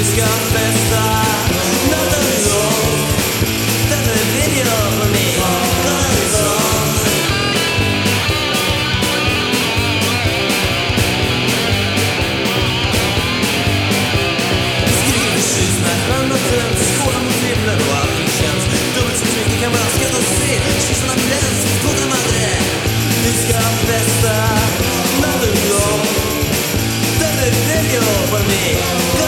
Vi ska festa. Natten igång. Detta vill jag för mig. Skålar mot himlen och allting känns. Dubbelt så mycket kan man skratta och se. Kyssarna bränns, goda madre Vi ska festa. Natten igång Detta vill jag för mig.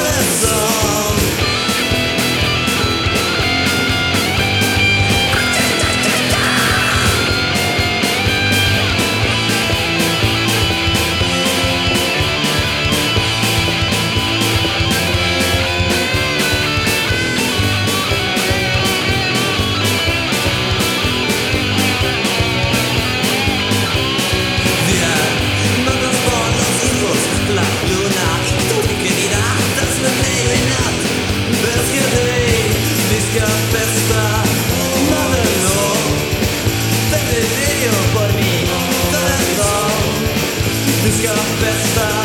Disco Festa